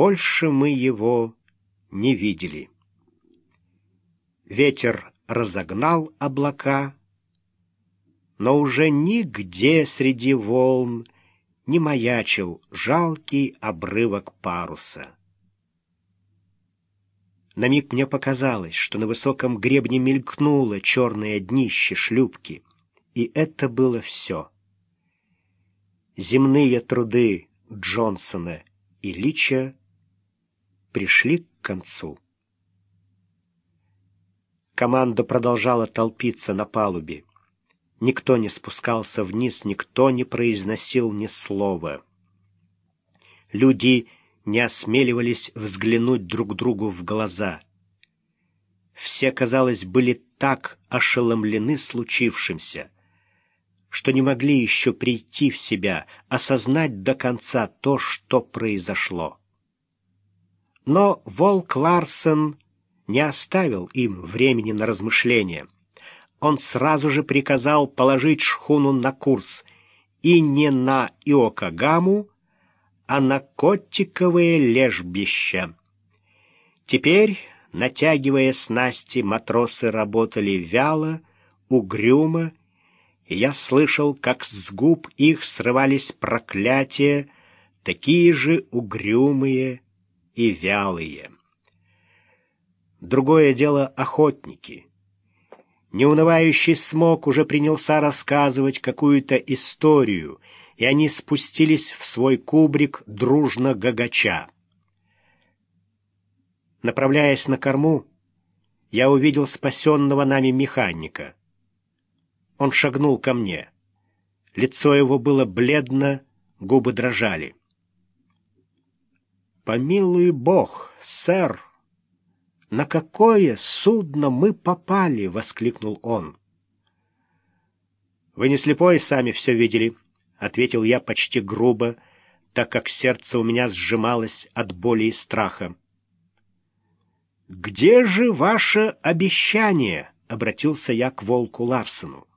больше мы его не видели. Ветер разогнал облака, но уже нигде среди волн не маячил жалкий обрывок паруса. На миг мне показалось, что на высоком гребне мелькнуло черное днище шлюпки, и это было все. Земные труды Джонсона и Лича пришли к концу. Команда продолжала толпиться на палубе. Никто не спускался вниз, никто не произносил ни слова. Люди не осмеливались взглянуть друг другу в глаза. Все, казалось, были так ошеломлены случившимся, что не могли еще прийти в себя, осознать до конца то, что произошло. Но Волк Ларсен не оставил им времени на размышления. Он сразу же приказал положить шхуну на курс и не на Иокагаму, а на Коттиковое лежбище. Теперь, натягивая снасти, матросы работали вяло, угрюмо, и я слышал, как с губ их срывались проклятия, такие же угрюмые и вялые. Другое дело охотники. Неунывающий смог уже принялся рассказывать какую-то историю, и они спустились в свой кубрик дружно гагача. Направляясь на корму, я увидел спасенного нами механика. Он шагнул ко мне. Лицо его было бледно, губы дрожали. «Помилуй Бог, сэр!» «На какое судно мы попали?» — воскликнул он. «Вы не слепой, сами все видели», — ответил я почти грубо, так как сердце у меня сжималось от боли и страха. «Где же ваше обещание?» — обратился я к волку Ларсену.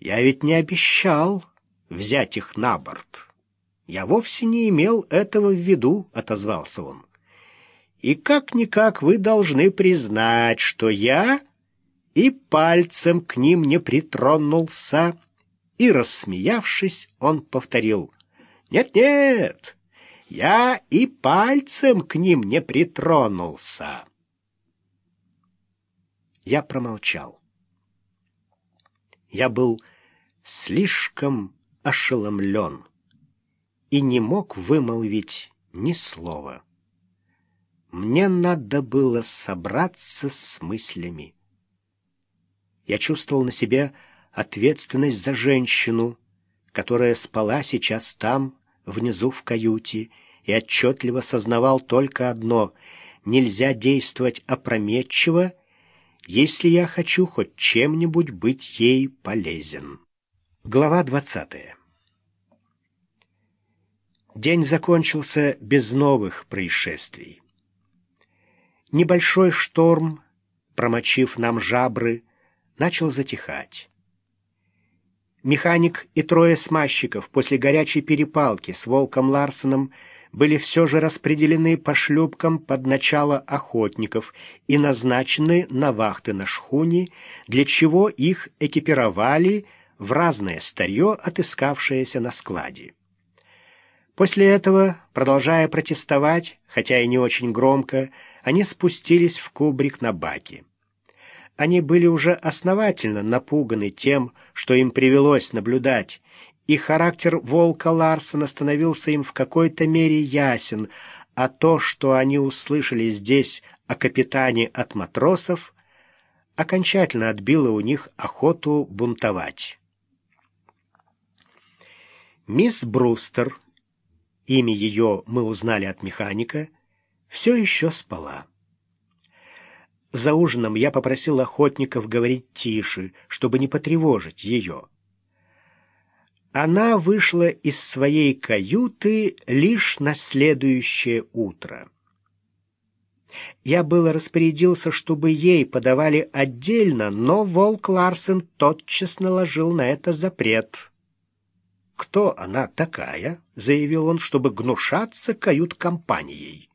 «Я ведь не обещал взять их на борт. Я вовсе не имел этого в виду», — отозвался он. И как-никак вы должны признать, что я и пальцем к ним не притронулся. И, рассмеявшись, он повторил. «Нет-нет, я и пальцем к ним не притронулся». Я промолчал. Я был слишком ошеломлен и не мог вымолвить ни слова. Мне надо было собраться с мыслями. Я чувствовал на себе ответственность за женщину, которая спала сейчас там, внизу в каюте, и отчетливо сознавал только одно — нельзя действовать опрометчиво, если я хочу хоть чем-нибудь быть ей полезен. Глава двадцатая. День закончился без новых происшествий. Небольшой шторм, промочив нам жабры, начал затихать. Механик и трое смазчиков после горячей перепалки с Волком Ларсеном были все же распределены по шлюпкам под начало охотников и назначены на вахты на шхуне, для чего их экипировали в разное старье, отыскавшееся на складе. После этого, продолжая протестовать, хотя и не очень громко, они спустились в кубрик на баке. Они были уже основательно напуганы тем, что им привелось наблюдать, и характер волка Ларсона становился им в какой-то мере ясен, а то, что они услышали здесь о капитане от матросов, окончательно отбило у них охоту бунтовать. Мисс Брустер, имя ее мы узнали от механика, все еще спала. За ужином я попросил охотников говорить тише, чтобы не потревожить ее. Она вышла из своей каюты лишь на следующее утро. Я было распорядился, чтобы ей подавали отдельно, но Волк Ларсен тотчас наложил на это запрет. Кто она такая, заявил он, чтобы гнушаться кают-компанией.